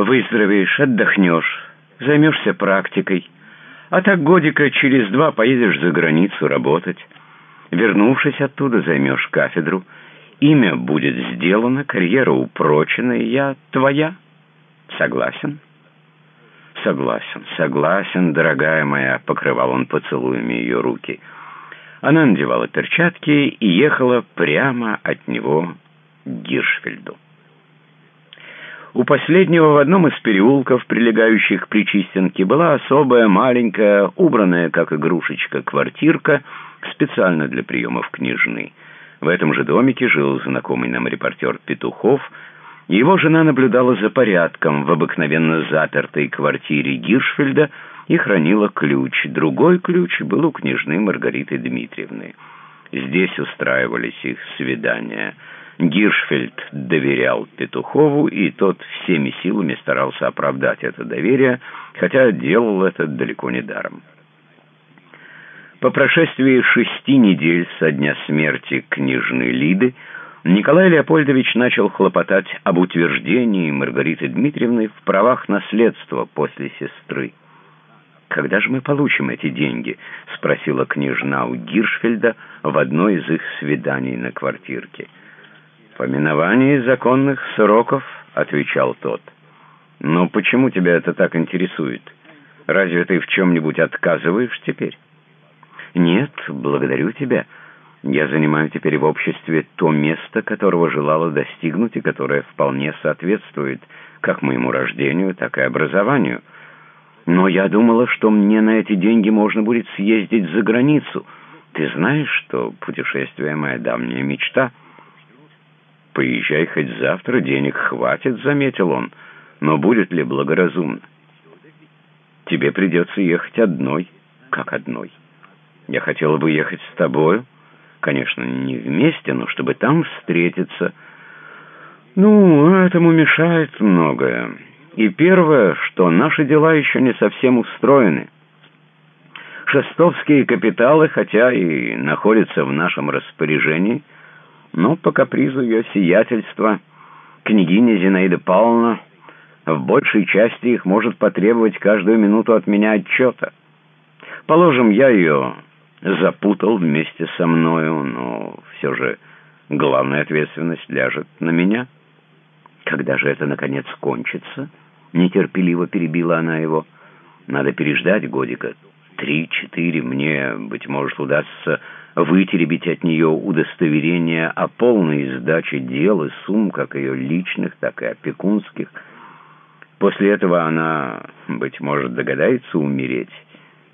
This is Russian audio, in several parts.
Выздоровеешь, отдохнешь, займешься практикой. А так годика через два поедешь за границу работать. Вернувшись оттуда, займешь кафедру. Имя будет сделано, карьера упрочена, и я твоя. Согласен? Согласен, согласен, дорогая моя, покрывал он поцелуями ее руки. Она надевала перчатки и ехала прямо от него к Гиршфельду. У последнего в одном из переулков, прилегающих к Причистенке, была особая маленькая, убранная как игрушечка, квартирка, специально для приемов княжны. В этом же домике жил знакомый нам репортер Петухов. Его жена наблюдала за порядком в обыкновенно запертой квартире Гиршфельда и хранила ключ. Другой ключ был у княжны Маргариты Дмитриевны. Здесь устраивались их свидания – Гиршфельд доверял Петухову, и тот всеми силами старался оправдать это доверие, хотя делал это далеко не даром. По прошествии шести недель со дня смерти княжны Лиды Николай Леопольдович начал хлопотать об утверждении Маргариты Дмитриевны в правах наследства после сестры. «Когда же мы получим эти деньги?» — спросила княжна у Гиршфельда в одно из их свиданий на квартирке. «По миновании законных сроков», — отвечал тот. «Но почему тебя это так интересует? Разве ты в чем-нибудь отказываешь теперь?» «Нет, благодарю тебя. Я занимаю теперь в обществе то место, которого желала достигнуть и которое вполне соответствует как моему рождению, так и образованию. Но я думала, что мне на эти деньги можно будет съездить за границу. Ты знаешь, что путешествие — моя давняя мечта». «Поезжай хоть завтра, денег хватит», — заметил он. «Но будет ли благоразумно?» «Тебе придется ехать одной». «Как одной?» «Я хотела бы ехать с тобою. Конечно, не вместе, но чтобы там встретиться». «Ну, этому мешает многое. И первое, что наши дела еще не совсем устроены». Шестовские капиталы, хотя и находятся в нашем распоряжении, — но по капризу ее сиятельства княгиня Зинаида Павловна в большей части их может потребовать каждую минуту от меня отчета. Положим, я ее запутал вместе со мною, но все же главная ответственность ляжет на меня. Когда же это, наконец, кончится? Нетерпеливо перебила она его. Надо переждать годика. Три-четыре мне, быть может, удастся вытеребить от нее удостоверение о полной сдаче дел и сумм, как ее личных, так и опекунских. После этого она, быть может, догадается умереть,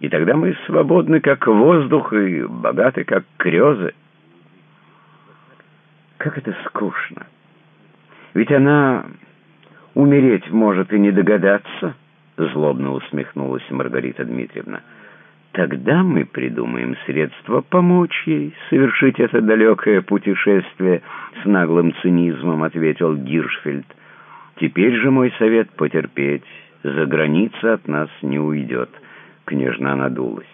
и тогда мы свободны, как воздух, и богаты, как крезы. Как это скучно! Ведь она умереть может и не догадаться, — злобно усмехнулась Маргарита Дмитриевна. Тогда мы придумаем средства помочь ей совершить это далекое путешествие с наглым цинизмом, ответил Гиршфельд. Теперь же мой совет потерпеть. За граница от нас не уйдет. Княжна надулась.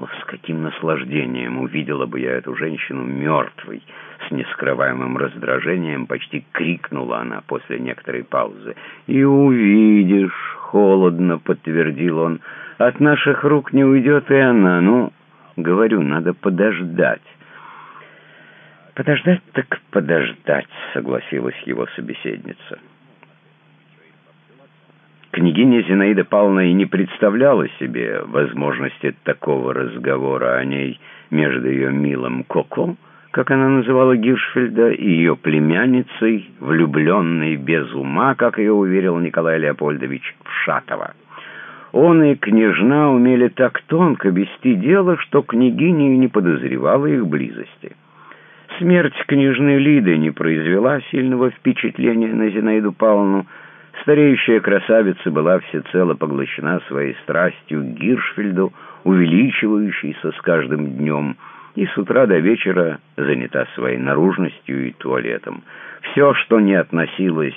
С каким наслаждением увидела бы я эту женщину мертвой! С нескрываемым раздражением почти крикнула она после некоторой паузы. «И увидишь!» — холодно подтвердил он — от наших рук не уйдет и она. Ну, говорю, надо подождать. Подождать так подождать, согласилась его собеседница. Княгиня Зинаида Павловна и не представляла себе возможности такого разговора о ней между ее милым Коко, как она называла Гиршфельда, и ее племянницей, влюбленной без ума, как ее уверил Николай Леопольдович Вшатова. Он и княжна умели так тонко вести дело, что княгиня не подозревала их близости. Смерть княжны Лиды не произвела сильного впечатления на Зинаиду Павловну. Стареющая красавица была всецело поглощена своей страстью к Гиршфельду, увеличивающейся с каждым днем, и с утра до вечера занята своей наружностью и туалетом. Все, что не относилось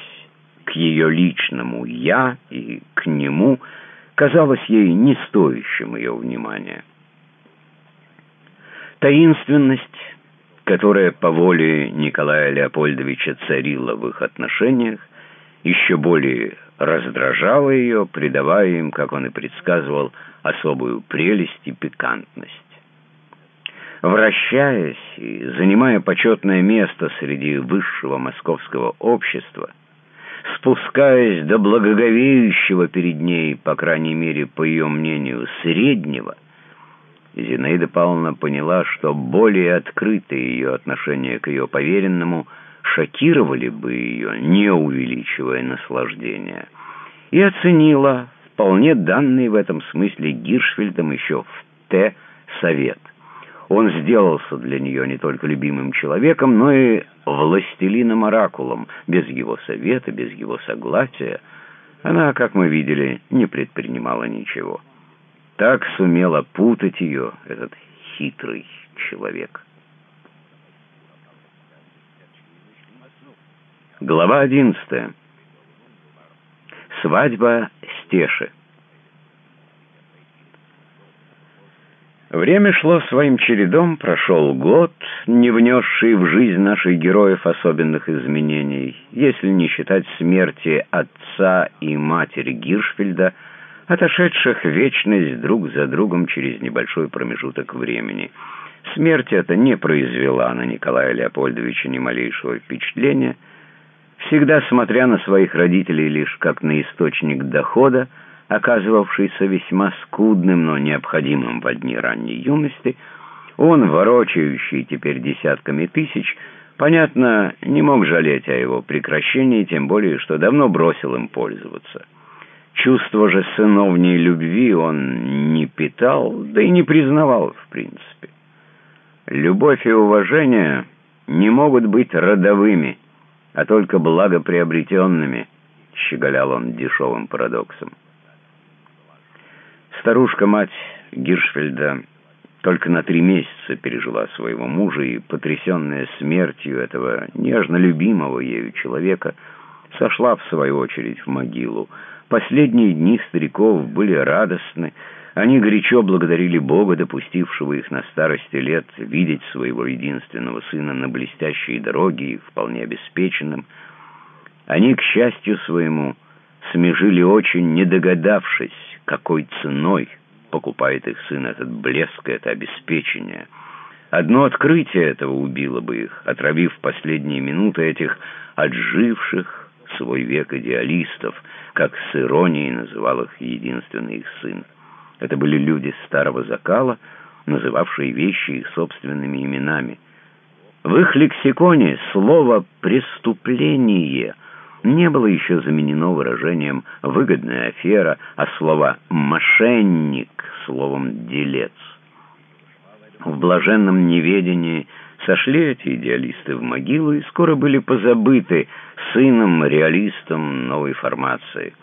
к ее личному «я» и к нему – казалось ей не стоящим ее внимания. Таинственность, которая по воле Николая Леопольдовича царила в их отношениях, еще более раздражало ее, придавая им, как он и предсказывал, особую прелесть и пикантность. Вращаясь и занимая почетное место среди высшего московского общества, спускаясь до благоговеющего перед ней, по крайней мере, по ее мнению, среднего, Зинаида Павловна поняла, что более открытые ее отношения к ее поверенному шокировали бы ее, не увеличивая наслаждения, и оценила вполне данный в этом смысле Гиршфельдом еще в «Т» совет. Он сделался для нее не только любимым человеком, но и властелином-оракулом. Без его совета, без его согласия она, как мы видели, не предпринимала ничего. Так сумел опутать ее этот хитрый человек. Глава одиннадцатая. Свадьба Стеши. Время шло своим чередом, прошел год, не внесший в жизнь наших героев особенных изменений, если не считать смерти отца и матери Гиршфельда, отошедших вечность друг за другом через небольшой промежуток времени. Смерть эта не произвела на Николая Леопольдовича ни малейшего впечатления. Всегда смотря на своих родителей лишь как на источник дохода, оказывавшийся весьма скудным, но необходимым в дни ранней юности, он, ворочающий теперь десятками тысяч, понятно, не мог жалеть о его прекращении, тем более, что давно бросил им пользоваться. Чувство же сыновней любви он не питал, да и не признавал в принципе. Любовь и уважение не могут быть родовыми, а только благоприобретенными, щеголял он дешевым парадоксом. Старушка-мать Гиршфельда только на три месяца пережила своего мужа и, потрясенная смертью этого нежно любимого ею человека, сошла в свою очередь в могилу. Последние дни стариков были радостны. Они горячо благодарили Бога, допустившего их на старости лет видеть своего единственного сына на блестящей дороге и вполне обеспеченным. Они, к счастью своему, смежили очень, не догадавшись, какой ценой покупает их сын этот блеск, это обеспечение. Одно открытие этого убило бы их, отравив последние минуты этих отживших свой век идеалистов, как с иронией называл их единственный их сын. Это были люди старого закала, называвшие вещи их собственными именами. В их лексиконе слово «преступление» не было еще заменено выражением «выгодная афера», а слово «мошенник» словом «делец». В блаженном неведении сошли эти идеалисты в могилу и скоро были позабыты сыном-реалистом новой формации.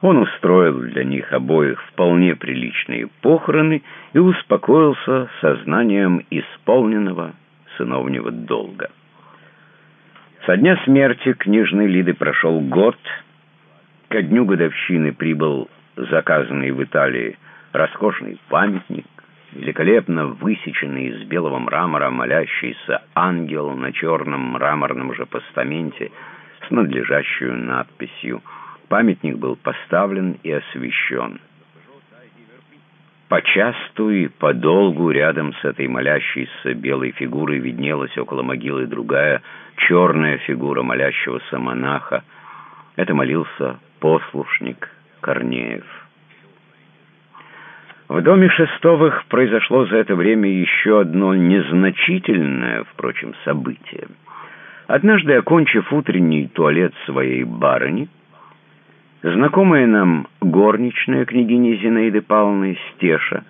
Он устроил для них обоих вполне приличные похороны и успокоился сознанием исполненного сыновнего долга. Со дня смерти княжны Лиды прошел год. Ко дню годовщины прибыл заказанный в Италии роскошный памятник, великолепно высеченный из белого мрамора молящийся ангел на черном мраморном же постаменте с надлежащей надписью. Памятник был поставлен и освящен. Почасту и подолгу рядом с этой молящейся белой фигурой виднелась около могилы другая черная фигура молящегося монаха. Это молился послушник Корнеев. В доме Шестовых произошло за это время еще одно незначительное, впрочем, событие. Однажды, окончив утренний туалет своей барыни, знакомая нам горничная княгиня Зинаиды Павловны Стеша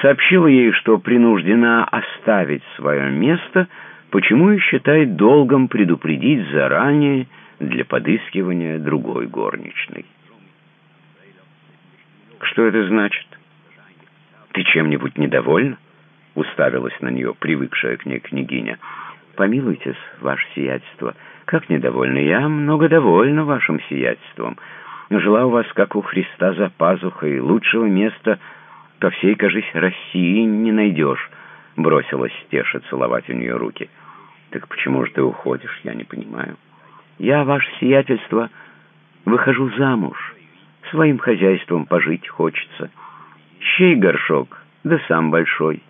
сообщила ей, что принуждена оставить свое место – почему и считает долгом предупредить заранее для подыскивания другой горничной. «Что это значит? Ты чем-нибудь недовольна?» — уставилась на нее привыкшая к ней княгиня. «Помилуйтесь, ваше сиятельство, как недовольна? Я много довольна вашим сиятельством. Жила у вас, как у Христа, за пазухой. Лучшего места по всей, кажись, России не найдешь». Бросилась Стеша целовать у нее руки. «Так почему же ты уходишь? Я не понимаю». «Я, ваше сиятельство, Выхожу замуж. Своим хозяйством пожить хочется. Щей горшок, да сам большой.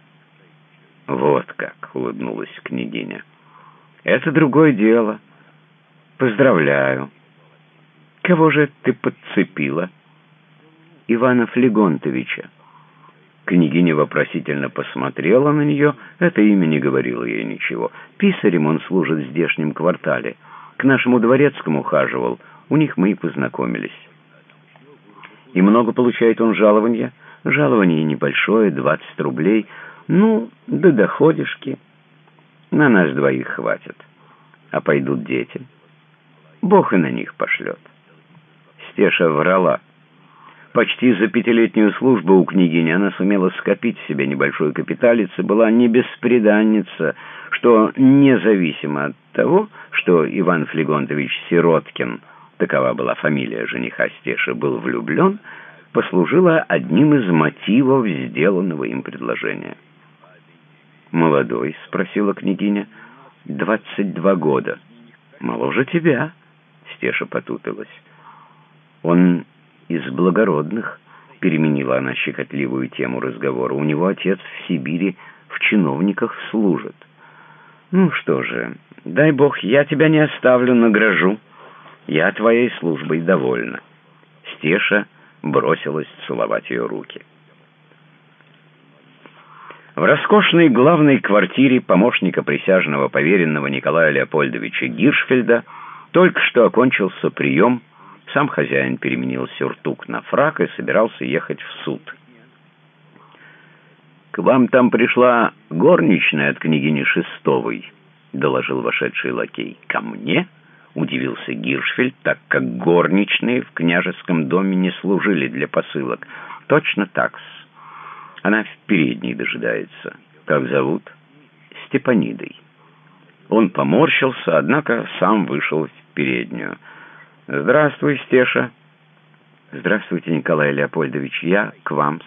Вот как, улыбнулась княгиня. Это другое дело. Поздравляю. Кого же ты подцепила? Ивана Флегонтовича. Княгиня вопросительно посмотрела на нее. Это имя не говорило ей ничего. Писарем он служит в здешнем квартале. К нашему дворецкому ухаживал. У них мы и познакомились. И много получает он жалования? Жалование небольшое, 20 рублей. Ну, да доходишки. На нас двоих хватит. А пойдут дети. Бог и на них пошлет. Стеша врала. Почти за пятилетнюю службу у княгини она сумела скопить себе небольшой капиталец и была не беспреданница, что независимо от того, что Иван Флегонтович Сироткин, такова была фамилия жениха Стеши, был влюблен, послужила одним из мотивов сделанного им предложения. «Молодой?» — спросила княгиня. «Двадцать два года». «Моложе тебя», — Стеша потупилась. «Он из благородных», — переменила она щекотливую тему разговора. «У него отец в Сибири в чиновниках служит». «Ну что же, дай бог, я тебя не оставлю, награжу. Я твоей службой довольна». Стеша бросилась целовать ее руки. В роскошной главной квартире помощника присяжного поверенного Николая Леопольдовича Гиршфельда только что окончился прием сам хозяин переменил сюртук на фрак и собирался ехать в суд. «К вам там пришла горничная от княгини Шестовой», — доложил вошедший лакей. «Ко мне?» — удивился Гиршфельд, так как горничные в княжеском доме не служили для посылок. «Точно так-с. Она в передней дожидается. Как зовут?» «Степанидой». Он поморщился, однако сам вышел в переднюю. «Здравствуй, Стеша». «Здравствуйте, Николай Леопольдович. Я к вам с...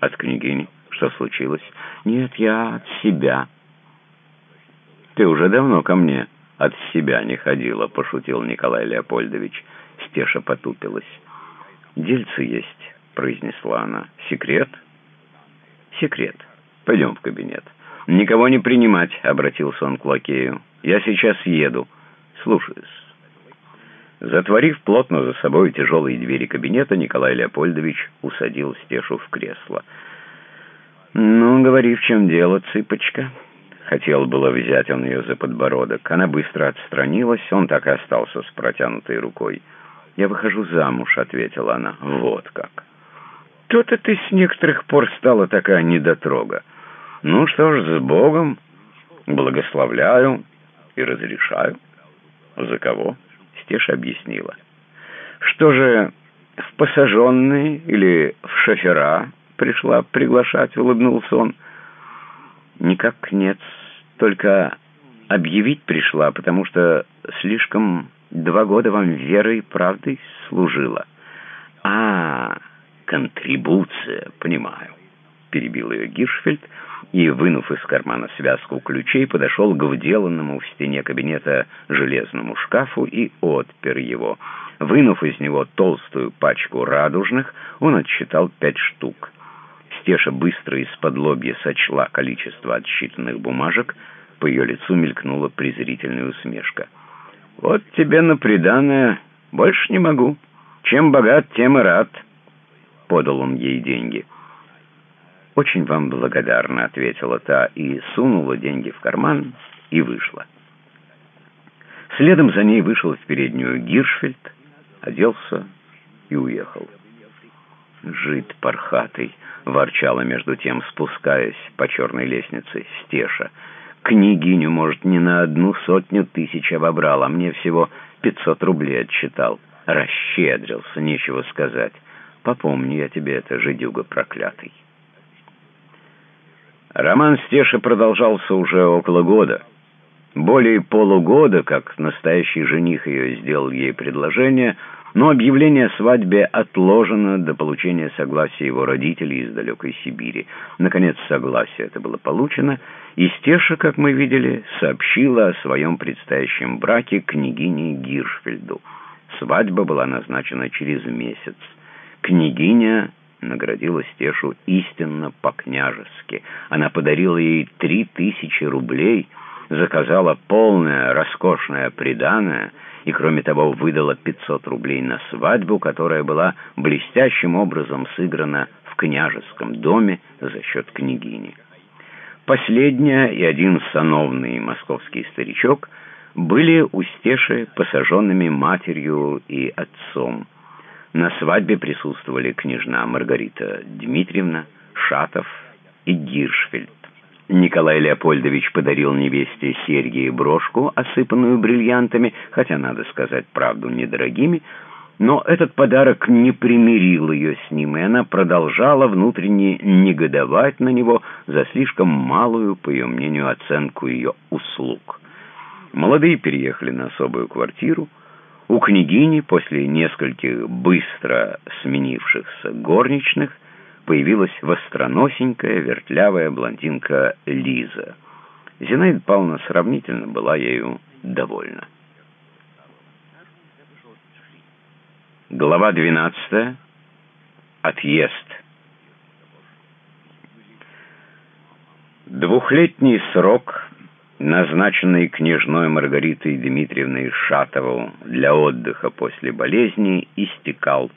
от княгини. Что случилось?» «Нет, я от себя». «Ты уже давно ко мне от себя не ходила», — пошутил Николай Леопольдович. Стеша потупилась. «Дельцы есть», — произнесла она. «Секрет?» «Секрет. Пойдем в кабинет». «Никого не принимать», — обратился он к лакею. «Я сейчас еду. Слушаюсь». Затворив плотно за собой тяжелые двери кабинета, Николай Леопольдович усадил Стешу в кресло. «Ну, говори, в чем дело, цыпочка?» Хотел было взять он ее за подбородок. Она быстро отстранилась, он так и остался с протянутой рукой. «Я выхожу замуж», — ответила она. «Вот как!» «То-то ты с некоторых пор стала такая недотрога. Ну что ж, с Богом благословляю и разрешаю. За кого?» Стеша объяснила. «Что же, в посаженные или в шофера пришла приглашать?» — улыбнулся он. «Никак нет, только объявить пришла, потому что слишком два года вам верой и правдой служила». «А, контрибуция, понимаю», — перебил ее Гиршфельд, — и, вынув из кармана связку ключей, подошел к вделанному в стене кабинета железному шкафу и отпер его. Вынув из него толстую пачку радужных, он отсчитал пять штук. Стеша быстро из-под лобья сочла количество отсчитанных бумажек, по ее лицу мелькнула презрительная усмешка. «Вот тебе на приданное больше не могу. Чем богат, тем и рад», — подал он ей деньги. «Очень вам благодарна», — ответила та и сунула деньги в карман и вышла. Следом за ней вышел в переднюю Гиршфельд, оделся и уехал. «Жид пархатый», — ворчала между тем, спускаясь по черной лестнице Стеша. «Княгиню, может, не на одну сотню тысяч обобрал, а мне всего пятьсот рублей отчитал. Расщедрился, нечего сказать. Попомни я тебе это, жидюга проклятый». Роман Стеши продолжался уже около года. Более полугода, как настоящий жених ее сделал ей предложение, но объявление о свадьбе отложено до получения согласия его родителей из далекой Сибири. Наконец, согласие это было получено, и Стеша, как мы видели, сообщила о своем предстоящем браке княгине Гиршфельду. Свадьба была назначена через месяц. Княгиня наградила Стешу истинно по-княжески. Она подарила ей три тысячи рублей, заказала полное роскошное приданое и, кроме того, выдала 500 рублей на свадьбу, которая была блестящим образом сыграна в княжеском доме за счет княгини. Последняя и один сановный московский старичок были у Стеши посаженными матерью и отцом. На свадьбе присутствовали княжна Маргарита Дмитриевна, Шатов и Гиршфельд. Николай Леопольдович подарил невесте серьги и брошку, осыпанную бриллиантами, хотя, надо сказать правду, недорогими, но этот подарок не примирил ее с ним, и она продолжала внутренне негодовать на него за слишком малую, по ее мнению, оценку ее услуг. Молодые переехали на особую квартиру. У княгини после нескольких быстро сменившихся горничных появилась востроносенькая, вертлявая блондинка Лиза. Зинаида Павловна сравнительно была ею довольна. Глава 12. Отъезд. Двухлетний срок, назначенный княжной Маргаритой Дмитриевной Шатову для отдыха после болезни, истекал.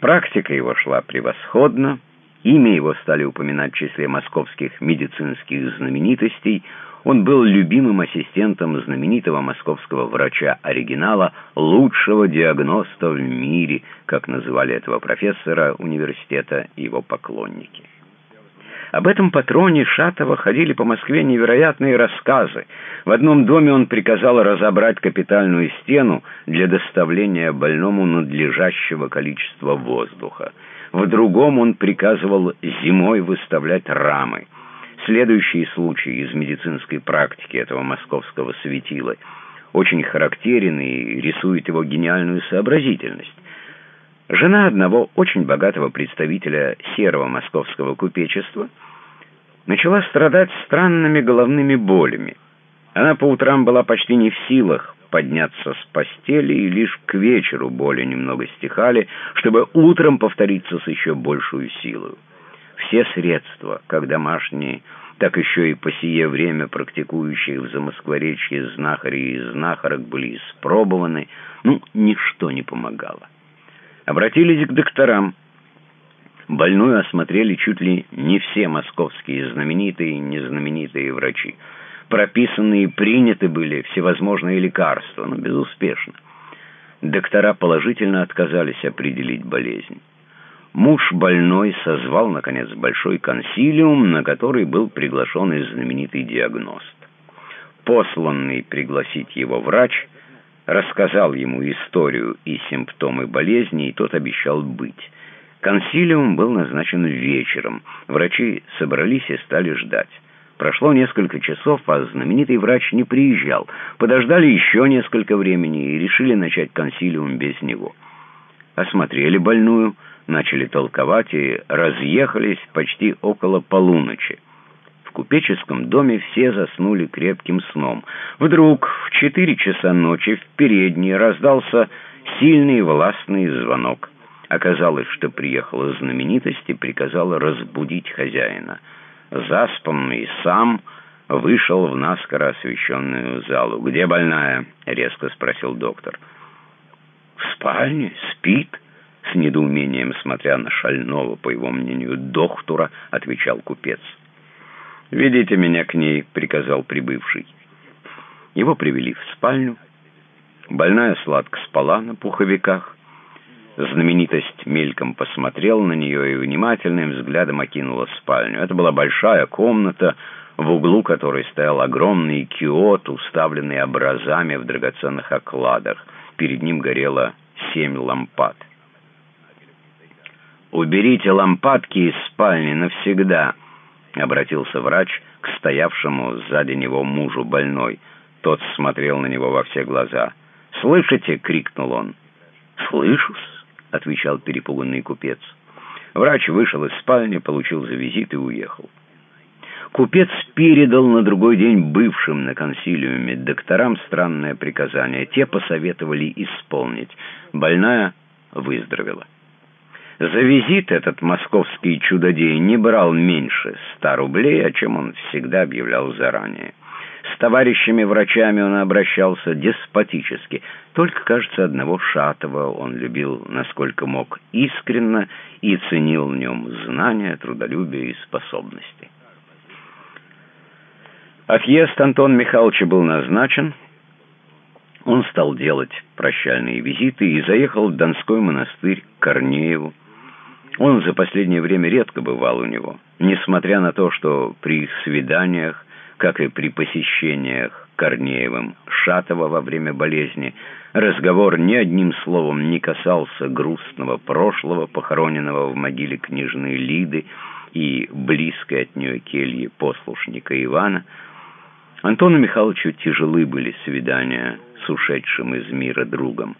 Практика его шла превосходно, имя его стали упоминать в числе московских медицинских знаменитостей – он был любимым ассистентом знаменитого московского врача-оригинала, лучшего диагноста в мире, как называли этого профессора университета его поклонники. Об этом патроне Шатова ходили по Москве невероятные рассказы. В одном доме он приказал разобрать капитальную стену для доставления больному надлежащего количества воздуха. В другом он приказывал зимой выставлять рамы. Следующий случай из медицинской практики этого московского светила очень характерен и рисует его гениальную сообразительность. Жена одного очень богатого представителя серого московского купечества начала страдать странными головными болями. Она по утрам была почти не в силах подняться с постели, и лишь к вечеру боли немного стихали, чтобы утром повториться с еще большую силой. Все средства, как домашние, так еще и по сие время практикующие в Замоскворечье знахари и знахарок были испробованы, ну, ничто не помогало. Обратились к докторам. Больную осмотрели чуть ли не все московские знаменитые и незнаменитые врачи. Прописанные и приняты были всевозможные лекарства, но безуспешно. Доктора положительно отказались определить болезнь. Муж больной созвал, наконец, большой консилиум, на который был приглашен и знаменитый диагност. Посланный пригласить его врач рассказал ему историю и симптомы болезни, и тот обещал быть. Консилиум был назначен вечером. Врачи собрались и стали ждать. Прошло несколько часов, а знаменитый врач не приезжал. Подождали еще несколько времени и решили начать консилиум без него. Осмотрели больную, начали толковать и разъехались почти около полуночи. В купеческом доме все заснули крепким сном. Вдруг в четыре часа ночи в передней раздался сильный властный звонок. Оказалось, что приехала знаменитость и приказала разбудить хозяина. Заспанный сам вышел в наскоро освещенную залу. «Где больная?» — резко спросил доктор. «В спальне? Спит?» С недоумением, смотря на шального, по его мнению, доктора, отвечал купец. «Ведите меня к ней», — приказал прибывший. Его привели в спальню. Больная сладко спала на пуховиках. Знаменитость мельком посмотрел на нее и внимательным взглядом окинула спальню. Это была большая комната, в углу которой стоял огромный киот, уставленный образами в драгоценных окладах. Перед ним горело семь лампад. «Уберите лампадки из спальни навсегда», — обратился врач к стоявшему сзади него мужу больной. Тот смотрел на него во все глаза. «Слышите?» — крикнул он. «Слышусь», — отвечал перепуганный купец. Врач вышел из спальни, получил за визит и уехал. Купец передал на другой день бывшим на консилиуме докторам странное приказание. Те посоветовали исполнить. Больная выздоровела. За визит этот московский чудодей не брал меньше ста рублей, о чем он всегда объявлял заранее. С товарищами-врачами он обращался деспотически. Только, кажется, одного Шатова он любил, насколько мог, искренно и ценил в нем знания, трудолюбие и способности. Отъезд Антон Михайловича был назначен. Он стал делать прощальные визиты и заехал в Донской монастырь к Корнееву. Он за последнее время редко бывал у него, несмотря на то, что при их свиданиях, как и при посещениях Корнеевым Шатова во время болезни, разговор ни одним словом не касался грустного прошлого, похороненного в могиле княжны Лиды и близкой от нее кельи послушника Ивана, Антону Михайловичу тяжелы были свидания с ушедшим из мира другом.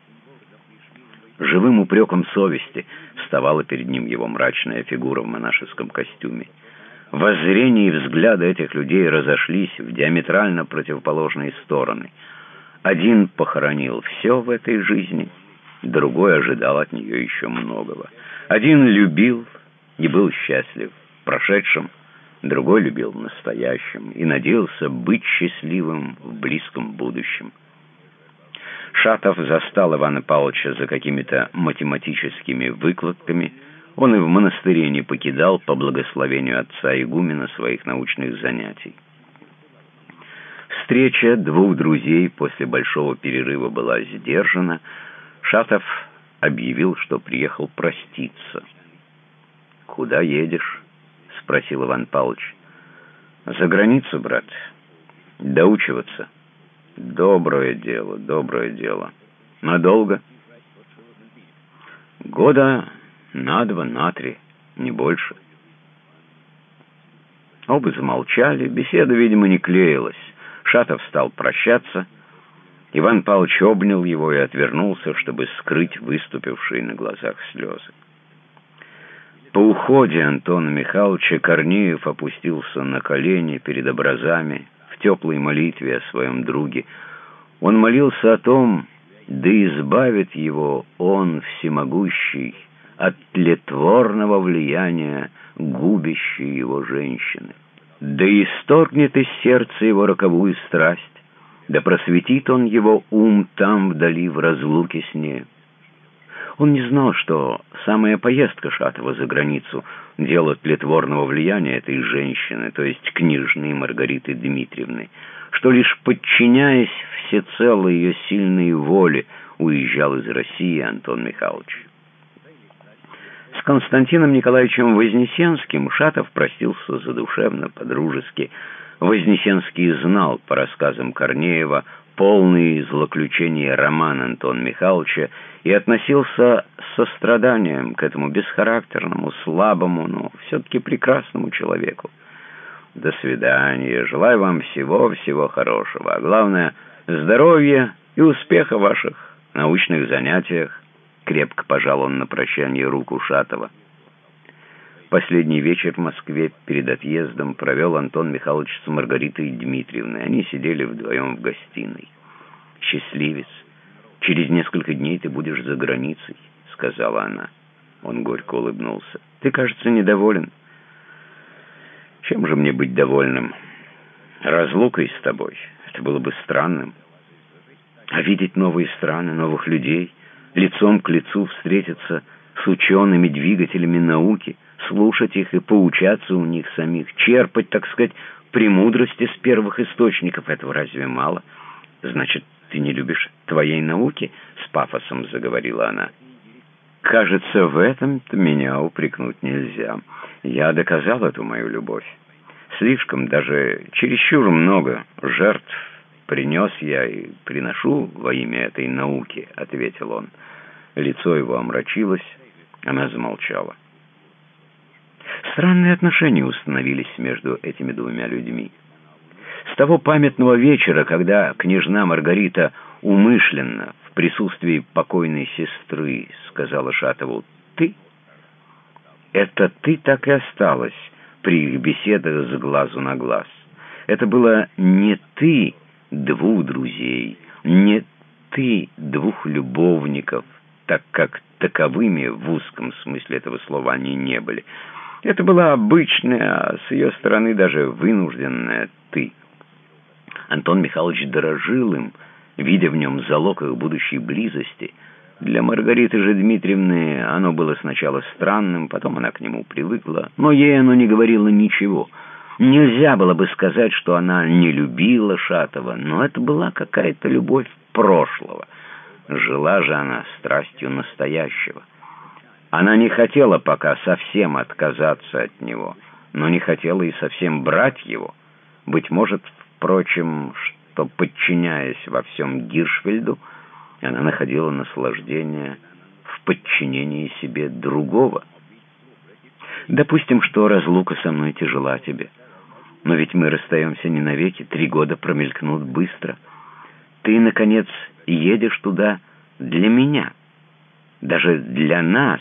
Живым упреком совести вставала перед ним его мрачная фигура в монашеском костюме. Воззрения и взгляды этих людей разошлись в диаметрально противоположные стороны. Один похоронил все в этой жизни, другой ожидал от нее еще многого. Один любил и был счастлив в прошедшем, другой любил в настоящем и надеялся быть счастливым в близком будущем. Шатов застал Ивана Павловича за какими-то математическими выкладками. Он и в монастыре не покидал по благословению отца игумена своих научных занятий. Встреча двух друзей после большого перерыва была сдержана. Шатов объявил, что приехал проститься. «Куда едешь?» — спросил Иван Павлович. «За границу, брат. Доучиваться». «Доброе дело, доброе дело. Надолго?» «Года на два, на три, не больше». Оба замолчали, беседа, видимо, не клеилась. Шатов стал прощаться. Иван Павлович обнял его и отвернулся, чтобы скрыть выступившие на глазах слезы. По уходе Антона Михайловича Корнеев опустился на колени перед образами в теплой молитве о своем друге. Он молился о том, да избавит его он всемогущий от тлетворного влияния губящей его женщины. Да исторгнет из сердца его роковую страсть, да просветит он его ум там вдали в разлуке с ней. Он не знал, что самая поездка Шатова за границу — дело тлетворного влияния этой женщины, то есть княжны Маргариты Дмитриевны, что лишь подчиняясь всецело ее сильной воле уезжал из России Антон Михайлович. С Константином Николаевичем Вознесенским Шатов простился задушевно, по-дружески. Вознесенский знал, по рассказам Корнеева, полный злоключения роман Антона Михайловича и относился с состраданием к этому бесхарактерному, слабому, но все-таки прекрасному человеку. До свидания. Желаю вам всего-всего хорошего. А главное, здоровья и успеха в ваших научных занятиях. Крепко пожал он на прощание руку Шатова. Последний вечер в Москве перед отъездом провел Антон Михайлович с Маргаритой Дмитриевной. Они сидели вдвоем в гостиной. «Счастливец, через несколько дней ты будешь за границей», — сказала она. Он горько улыбнулся. «Ты, кажется, недоволен». «Чем же мне быть довольным? Разлукой с тобой. Это было бы странным. А видеть новые страны, новых людей, лицом к лицу встретиться с учеными двигателями науки — слушать их и поучаться у них самих, черпать, так сказать, премудрости с первых источников. Этого разве мало? Значит, ты не любишь твоей науки? С пафосом заговорила она. Кажется, в этом-то меня упрекнуть нельзя. Я доказал эту мою любовь. Слишком, даже чересчур много жертв принес я и приношу во имя этой науки, — ответил он. Лицо его омрачилось, она замолчала. Странные отношения установились между этими двумя людьми. С того памятного вечера, когда княжна Маргарита умышленно в присутствии покойной сестры сказала Шатову «ты», это ты так и осталась при их беседах с глазу на глаз. Это было не ты двух друзей, не ты двух любовников, так как таковыми в узком смысле этого слова они не были. Это была обычная, а с ее стороны даже вынужденная «ты». Антон Михайлович дорожил им, видя в нем залог их будущей близости. Для Маргариты же Дмитриевны оно было сначала странным, потом она к нему привыкла, но ей оно не говорило ничего. Нельзя было бы сказать, что она не любила Шатова, но это была какая-то любовь прошлого. Жила же она страстью настоящего. Она не хотела пока совсем отказаться от него, но не хотела и совсем брать его. Быть может, впрочем, что, подчиняясь во всем Гиршфельду, она находила наслаждение в подчинении себе другого. Допустим, что разлука со мной тяжела тебе. Но ведь мы расстаемся не навеки, три года промелькнут быстро. Ты, наконец, едешь туда для меня. Даже для нас,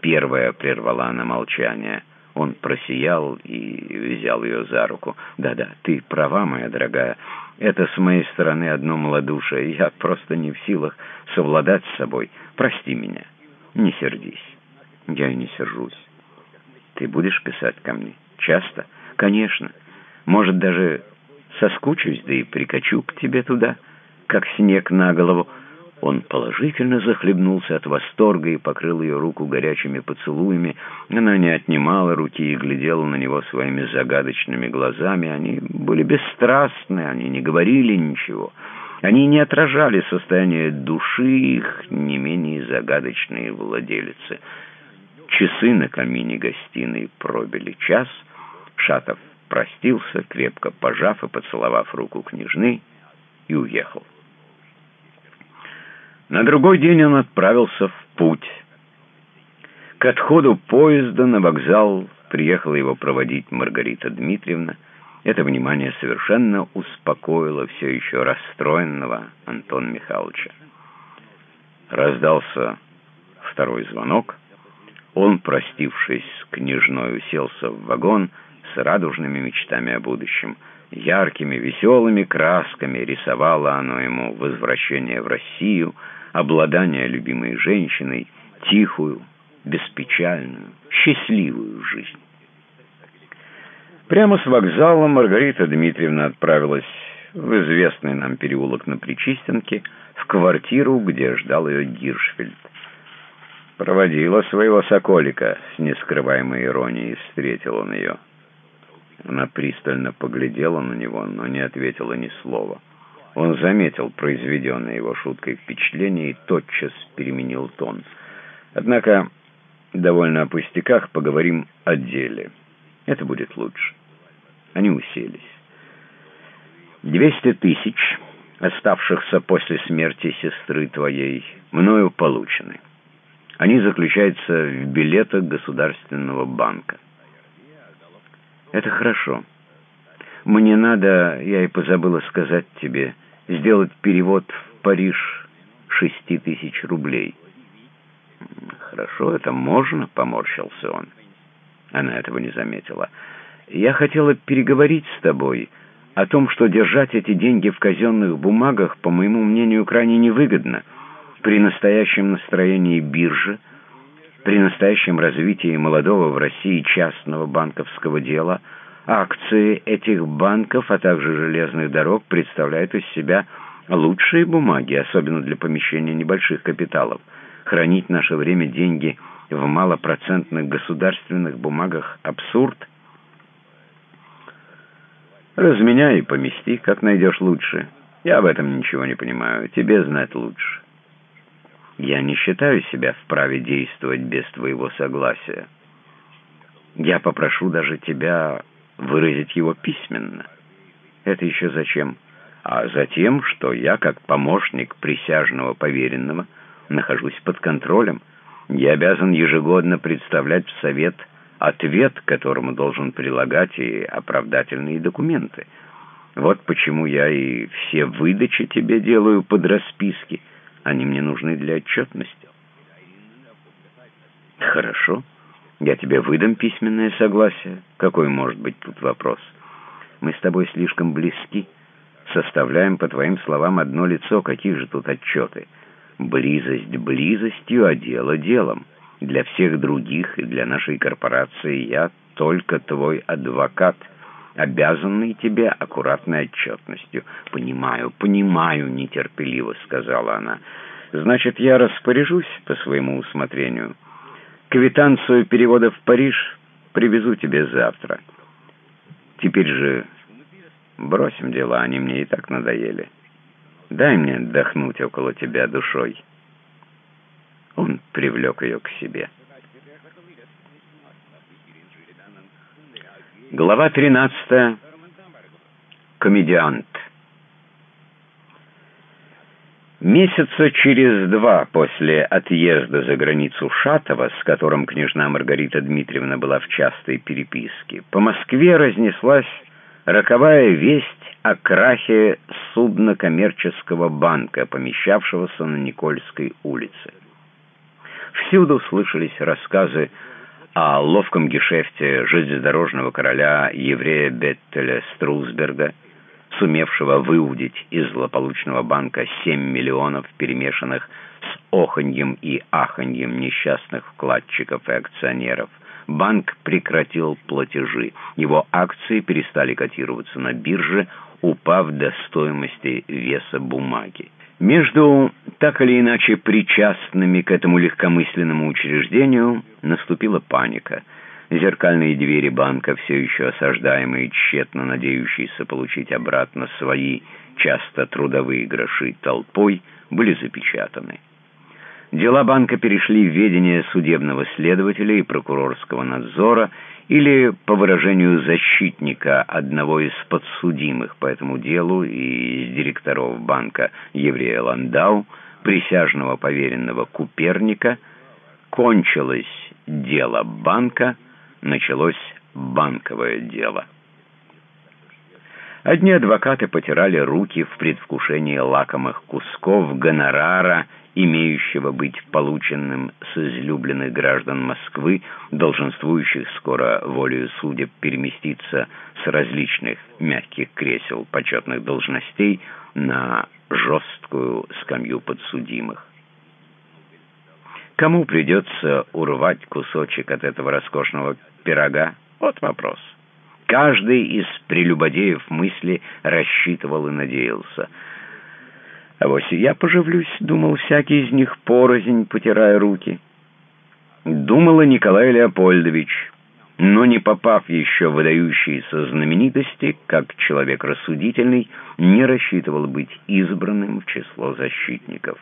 первая прервала она молчание — он просиял и взял ее за руку. «Да-да, ты права, моя дорогая. Это с моей стороны одно малодушие. Я просто не в силах совладать с собой. Прости меня. Не сердись». «Я и не сержусь. Ты будешь писать ко мне? Часто?» «Конечно. Может, даже соскучусь, да и прикачу к тебе туда, как снег на голову». Он положительно захлебнулся от восторга и покрыл ее руку горячими поцелуями. Она не отнимала руки и глядела на него своими загадочными глазами. Они были бесстрастны, они не говорили ничего. Они не отражали состояние души их не менее загадочные владелицы. Часы на камине гостиной пробили час. Шатов простился, крепко пожав и поцеловав руку княжны, и уехал. На другой день он отправился в путь. К отходу поезда на вокзал приехала его проводить Маргарита Дмитриевна. Это внимание совершенно успокоило все еще расстроенного Антона Михайловича. Раздался второй звонок. Он, простившись с княжной, уселся в вагон с радужными мечтами о будущем. Яркими, веселыми красками рисовало оно ему возвращение в Россию — обладание любимой женщиной, тихую, беспечальную, счастливую жизнь. Прямо с вокзала Маргарита Дмитриевна отправилась в известный нам переулок на Причистенке, в квартиру, где ждал ее Гиршфельд. Проводила своего соколика, с нескрываемой иронией встретил он ее. Она пристально поглядела на него, но не ответила ни слова. Он заметил произведенное его шуткой впечатление и тотчас переменил тон. Однако, довольно о пустяках, поговорим о деле. Это будет лучше. Они уселись. Двести тысяч, оставшихся после смерти сестры твоей, мною получены. Они заключаются в билетах Государственного банка. Это хорошо. Мне надо, я и позабыла сказать тебе, сделать перевод в Париж шести тысяч рублей. «Хорошо, это можно», — поморщился он. Она этого не заметила. «Я хотела переговорить с тобой о том, что держать эти деньги в казенных бумагах, по моему мнению, крайне невыгодно. При настоящем настроении биржи, при настоящем развитии молодого в России частного банковского дела — Акции этих банков, а также железных дорог представляют из себя лучшие бумаги, особенно для помещения небольших капиталов. Хранить наше время деньги в малопроцентных государственных бумагах – абсурд. Разменяй и помести, как найдешь лучше. Я в этом ничего не понимаю, тебе знать лучше. Я не считаю себя вправе действовать без твоего согласия. Я попрошу даже тебя выразить его письменно. Это еще зачем? А затем, что я, как помощник присяжного поверенного, нахожусь под контролем. Я обязан ежегодно представлять в Совет ответ, которому должен прилагать и оправдательные документы. Вот почему я и все выдачи тебе делаю под расписки. Они мне нужны для отчетности. Хорошо. Я тебе выдам письменное согласие. Какой может быть тут вопрос? Мы с тобой слишком близки. Составляем, по твоим словам, одно лицо. Какие же тут отчеты? Близость близостью, а дело делом. Для всех других и для нашей корпорации я только твой адвокат, обязанный тебе аккуратной отчетностью. «Понимаю, понимаю», — нетерпеливо сказала она. «Значит, я распоряжусь по своему усмотрению. Квитанцию перевода в Париж привезу тебе завтра. Теперь же бросим дела, они мне и так надоели. Дай мне отдохнуть около тебя душой». Он привлек ее к себе. Глава 13. Комедиант. Месяца через два после отъезда за границу Шатова, с которым княжна Маргарита Дмитриевна была в частой переписке, по Москве разнеслась роковая весть о крахе судна коммерческого банка, помещавшегося на Никольской улице. Всюду слышались рассказы о ловком гешефте железнодорожного короля еврея Беттеля Струсберга, сумевшего выудить из злополучного банка 7 миллионов, перемешанных с оханьем и аханьем несчастных вкладчиков и акционеров. Банк прекратил платежи. Его акции перестали котироваться на бирже, упав до стоимости веса бумаги. Между так или иначе причастными к этому легкомысленному учреждению наступила паника. Зеркальные двери банка, все еще осаждаемые, тщетно надеющиеся получить обратно свои, часто трудовые гроши толпой, были запечатаны. Дела банка перешли в ведение судебного следователя и прокурорского надзора, или, по выражению защитника одного из подсудимых по этому делу и из директоров банка еврея Ландау, присяжного поверенного Куперника, кончилось дело банка, началось банковое дело. Одни адвокаты потирали руки в предвкушении лакомых кусков гонорара имеющего быть полученным с излюбленных граждан Москвы, долженствующих скоро волею судеб переместиться с различных мягких кресел почетных должностей на жесткую скамью подсудимых. Кому придется урвать кусочек от этого роскошного пирога? Вот вопрос. Каждый из прелюбодеев мысли рассчитывал и надеялся – а вось и я поживлюсь, думал всякий из них порознь, потирая руки. Думала Николай Леопольдович, но не попав еще в выдающиеся знаменитости, как человек рассудительный, не рассчитывал быть избранным в число защитников.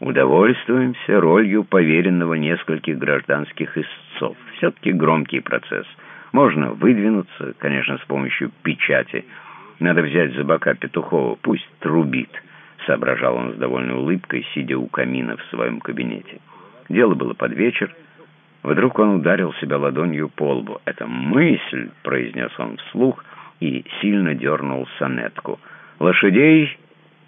Удовольствуемся ролью поверенного нескольких гражданских истцов. Все-таки громкий процесс. Можно выдвинуться, конечно, с помощью печати. Надо взять за бока Петухова, пусть трубит. — соображал он с довольной улыбкой, сидя у камина в своем кабинете. Дело было под вечер. Вдруг он ударил себя ладонью по лбу. «Это мысль!» — произнес он вслух и сильно дернул сонетку. «Лошадей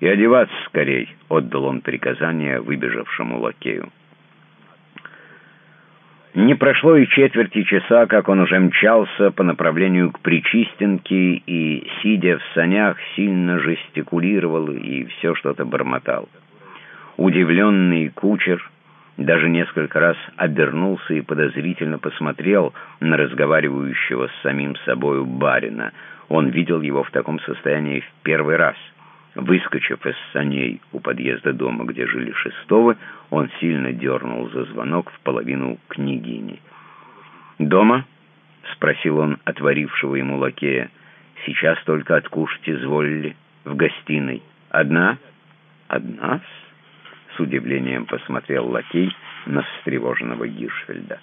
и одеваться скорей!» — отдал он приказание выбежавшему лакею. Не прошло и четверти часа, как он уже мчался по направлению к Причистенке и, сидя в санях, сильно жестикулировал и все что-то бормотал. Удивленный кучер даже несколько раз обернулся и подозрительно посмотрел на разговаривающего с самим собою барина. Он видел его в таком состоянии в первый раз — Выскочив из саней у подъезда дома, где жили Шестовы, он сильно дернул за звонок в половину княгини. «Дома?» — спросил он отворившего ему лакея. «Сейчас только откушать изволили. В гостиной. Одна?» «Одна?» — с удивлением посмотрел лакей на встревоженного Гиршфельда.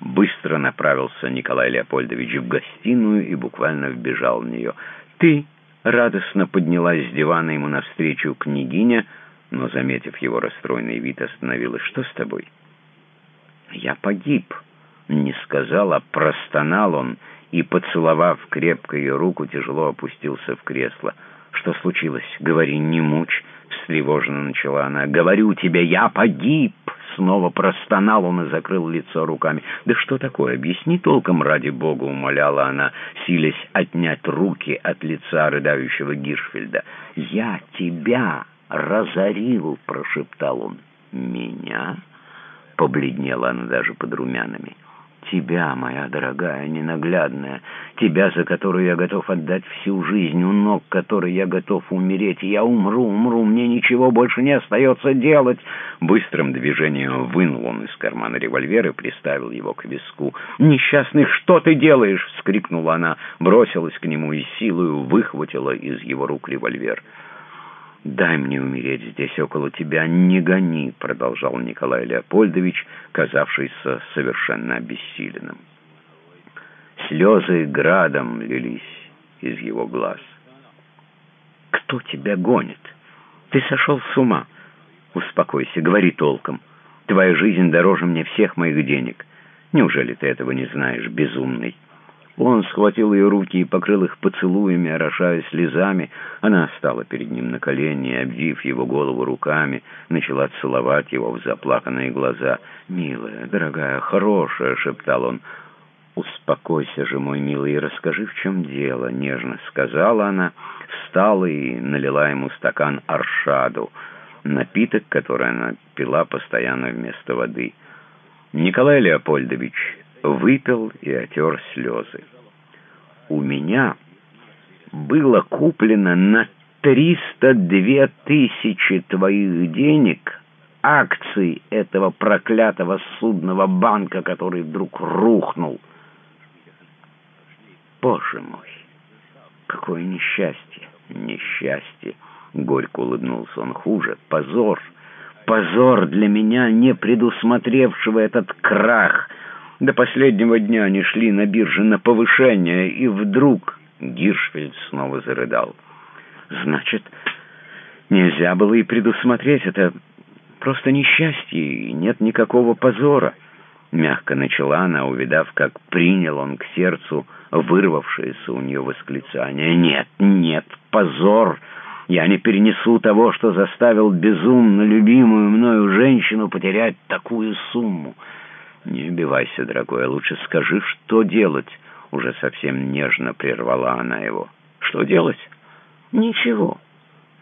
Быстро направился Николай Леопольдович в гостиную и буквально вбежал в нее. «Ты?» Радостно поднялась с дивана ему навстречу княгиня, но, заметив его расстроенный вид, остановилась. «Что с тобой?» «Я погиб», — не сказал, а простонал он, и, поцеловав крепко ее руку, тяжело опустился в кресло. «Что случилось? Говори, не мучь!» — встревоженно начала она. «Говорю тебе, я погиб!» — снова простонал он и закрыл лицо руками. «Да что такое? Объясни толком, ради бога!» — умоляла она, силясь отнять руки от лица рыдающего Гиршфельда. «Я тебя разорил!» — прошептал он. «Меня?» — побледнела она даже под румянами. Тебя, моя дорогая, ненаглядная, тебя, за которую я готов отдать всю жизнь, у ног которой я готов умереть. Я умру, умру, мне ничего больше не остается делать. Быстрым движением вынул он из кармана револьвер и приставил его к виску. «Несчастный, что ты делаешь?» — вскрикнула она, бросилась к нему и силою выхватила из его рук револьвер. «Дай мне умереть здесь, около тебя, не гони», — продолжал Николай Леопольдович, казавшийся совершенно обессиленным. Слезы градом лились из его глаз. «Кто тебя гонит? Ты сошел с ума. Успокойся, говори толком. Твоя жизнь дороже мне всех моих денег. Неужели ты этого не знаешь, безумный?» Он схватил ее руки и покрыл их поцелуями, орошая слезами. Она стала перед ним на колени, обвив его голову руками, начала целовать его в заплаканные глаза. «Милая, дорогая, хорошая», — шептал он. «Успокойся же, мой милый, и расскажи, в чем дело», — нежно сказала она, встала и налила ему стакан аршаду, напиток, который она пила постоянно вместо воды. Николай Леопольдович выпил и отер слезы. «У меня было куплено на 302 тысячи твоих денег акций этого проклятого судного банка, который вдруг рухнул. Боже мой, какое несчастье, несчастье!» Горько улыбнулся он. «Хуже, позор, позор для меня, не предусмотревшего этот крах!» До последнего дня они шли на бирже на повышение, и вдруг Гиршфельд снова зарыдал. «Значит, нельзя было и предусмотреть это просто несчастье, и нет никакого позора». Мягко начала она, увидав, как принял он к сердцу вырвавшееся у нее восклицание. «Нет, нет, позор! Я не перенесу того, что заставил безумно любимую мною женщину потерять такую сумму». «Не убивайся, дорогой, а лучше скажи, что делать?» Уже совсем нежно прервала она его. «Что делать?» «Ничего.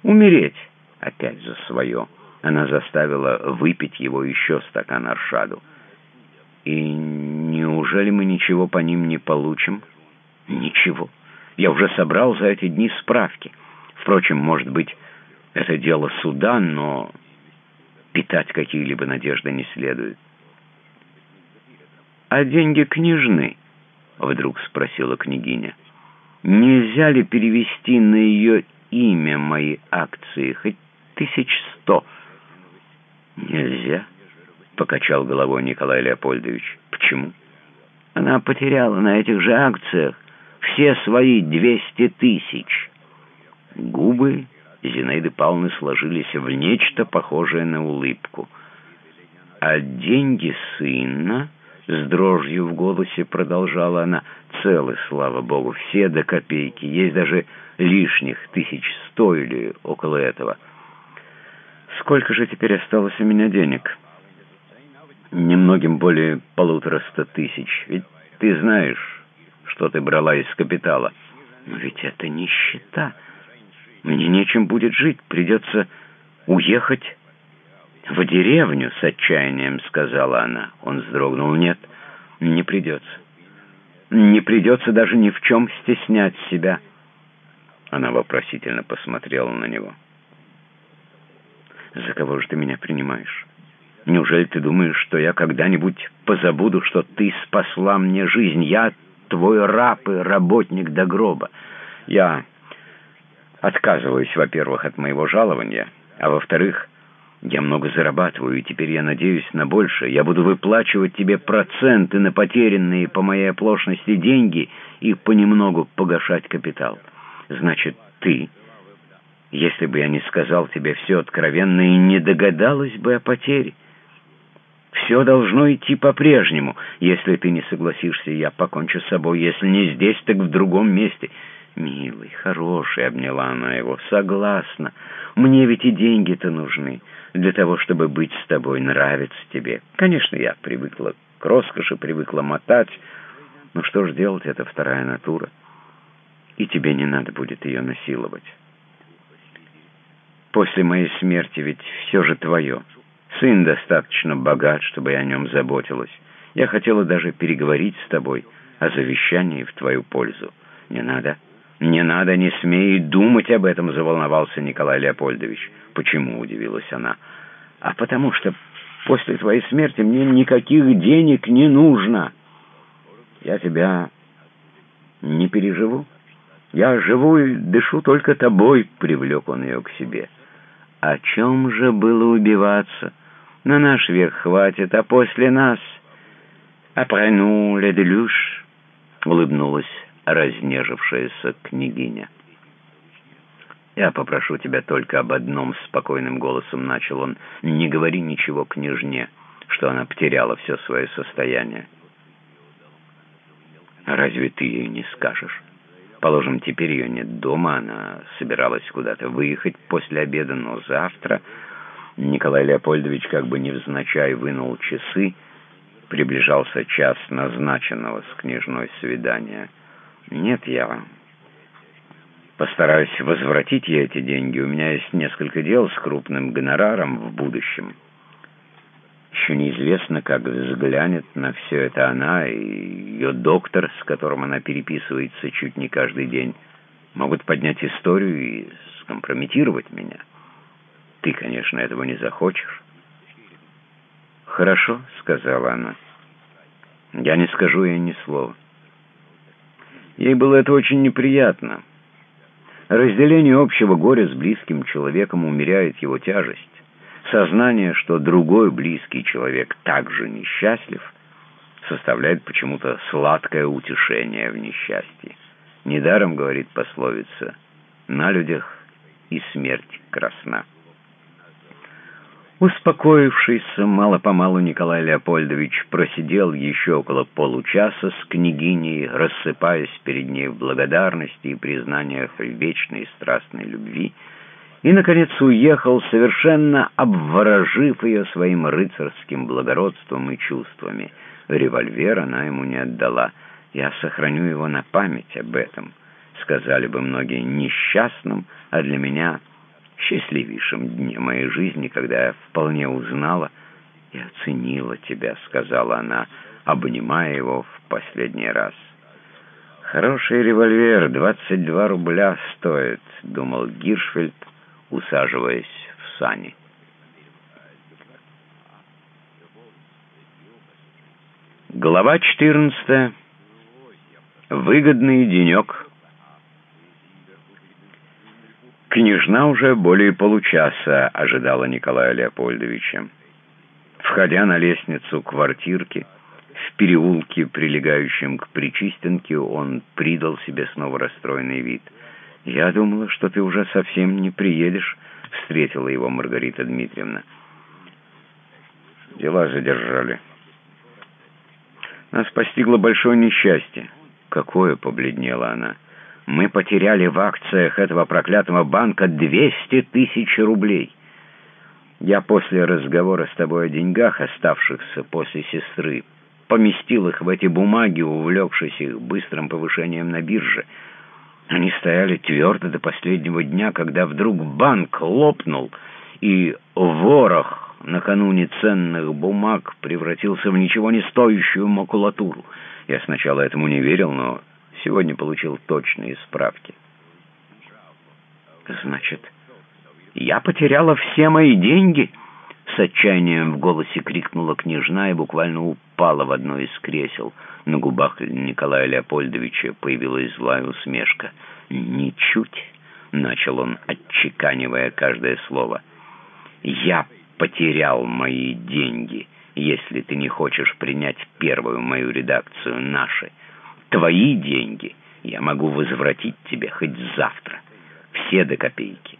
Умереть. Опять за свое». Она заставила выпить его еще стакан аршаду. «И неужели мы ничего по ним не получим?» «Ничего. Я уже собрал за эти дни справки. Впрочем, может быть, это дело суда, но питать какие-либо надежды не следует». «А деньги княжны?» — вдруг спросила княгиня. «Нельзя ли перевести на ее имя мои акции, хоть тысяч сто?» «Нельзя», — покачал головой Николай Леопольдович. «Почему?» «Она потеряла на этих же акциях все свои двести тысяч». Губы Зинаиды Павловны сложились в нечто похожее на улыбку. «А деньги сына...» С дрожью в голосе продолжала она. «Целы, слава богу, все до копейки. Есть даже лишних тысяч сто или около этого. Сколько же теперь осталось у меня денег?» «Немногим более полутораста тысяч. Ведь ты знаешь, что ты брала из капитала». «Но ведь это нищета. Мне нечем будет жить. Придется уехать». «В деревню?» — с отчаянием сказала она. Он вздрогнул. «Нет, не придется. Не придется даже ни в чем стеснять себя». Она вопросительно посмотрела на него. «За кого же ты меня принимаешь? Неужели ты думаешь, что я когда-нибудь позабуду, что ты спасла мне жизнь? Я твой раб и работник до гроба. Я отказываюсь, во-первых, от моего жалования, а во-вторых, я много зарабатываю, и теперь я надеюсь на большее. Я буду выплачивать тебе проценты на потерянные по моей оплошности деньги и понемногу погашать капитал. Значит, ты, если бы я не сказал тебе все откровенно и не догадалась бы о потере, все должно идти по-прежнему. Если ты не согласишься, я покончу с собой. Если не здесь, так в другом месте. «Милый, хороший», — обняла она его, — «согласна. Мне ведь и деньги-то нужны для того, чтобы быть с тобой, нравиться тебе. Конечно, я привыкла к роскоши, привыкла мотать. Но что ж делать, это вторая натура. И тебе не надо будет ее насиловать. После моей смерти ведь все же твое. Сын достаточно богат, чтобы я о нем заботилась. Я хотела даже переговорить с тобой о завещании в твою пользу. Не надо. «Не надо, не смей думать об этом», — заволновался Николай Леопольдович. «Почему?» — удивилась она. «А потому что после твоей смерти мне никаких денег не нужно. Я тебя не переживу. Я живу и дышу только тобой», — привлек он ее к себе. «О чем же было убиваться? На наш верх хватит, а после нас...» «Après nous, les deluches», — улыбнулась разнежившаяся княгиня. «Я попрошу тебя только об одном», — спокойным голосом начал он. «Не говори ничего княжне, что она потеряла все свое состояние». «Разве ты ей не скажешь? Положим, теперь ее нет дома, она собиралась куда-то выехать после обеда, но завтра...» Николай Леопольдович как бы невзначай вынул часы, приближался час назначенного с княжной свидания — нет, я постараюсь возвратить ей эти деньги. У меня есть несколько дел с крупным гонораром в будущем. Еще неизвестно, как взглянет на все это она и ее доктор, с которым она переписывается чуть не каждый день, могут поднять историю и скомпрометировать меня. Ты, конечно, этого не захочешь. «Хорошо», — сказала она. «Я не скажу ей ни слова». Ей было это очень неприятно. Разделение общего горя с близким человеком умеряет его тяжесть. Сознание, что другой близкий человек также несчастлив, составляет почему-то сладкое утешение в несчастье. Недаром, говорит пословица, на людях и смерть красна. Успокоившийся, мало-помалу Николай Леопольдович просидел еще около получаса с княгиней, рассыпаясь перед ней в благодарности и признаниях вечной страстной любви, и, наконец, уехал, совершенно обворожив ее своим рыцарским благородством и чувствами. Револьвер она ему не отдала. «Я сохраню его на память об этом», — сказали бы многие несчастным, а для меня — счастливейшем дне моей жизни, когда я вполне узнала и оценила тебя», — сказала она, обнимая его в последний раз. «Хороший револьвер, 22 рубля стоит», — думал Гиршфельд, усаживаясь в сани. Глава 14. Выгодный денек. Княжна уже более получаса ожидала Николая Леопольдовича. Входя на лестницу квартирки, в переулке, прилегающем к Причистенке, он придал себе снова расстроенный вид. «Я думала, что ты уже совсем не приедешь», — встретила его Маргарита Дмитриевна. «Дела задержали. Нас постигло большое несчастье». «Какое?» — побледнела она. Мы потеряли в акциях этого проклятого банка 200 тысяч рублей. Я после разговора с тобой о деньгах, оставшихся после сестры, поместил их в эти бумаги, увлекшись их быстрым повышением на бирже. Они стояли твердо до последнего дня, когда вдруг банк лопнул, и ворох накануне ценных бумаг превратился в ничего не стоящую макулатуру. Я сначала этому не верил, но Сегодня получил точные справки. Значит, я потеряла все мои деньги? С отчаянием в голосе крикнула княжна и буквально упала в одно из кресел. На губах Николая Леопольдовича появилась злая усмешка. «Ничуть», — начал он, отчеканивая каждое слово. «Я потерял мои деньги, если ты не хочешь принять первую мою редакцию, наши». Твои деньги я могу возвратить тебе хоть завтра. Все до копейки.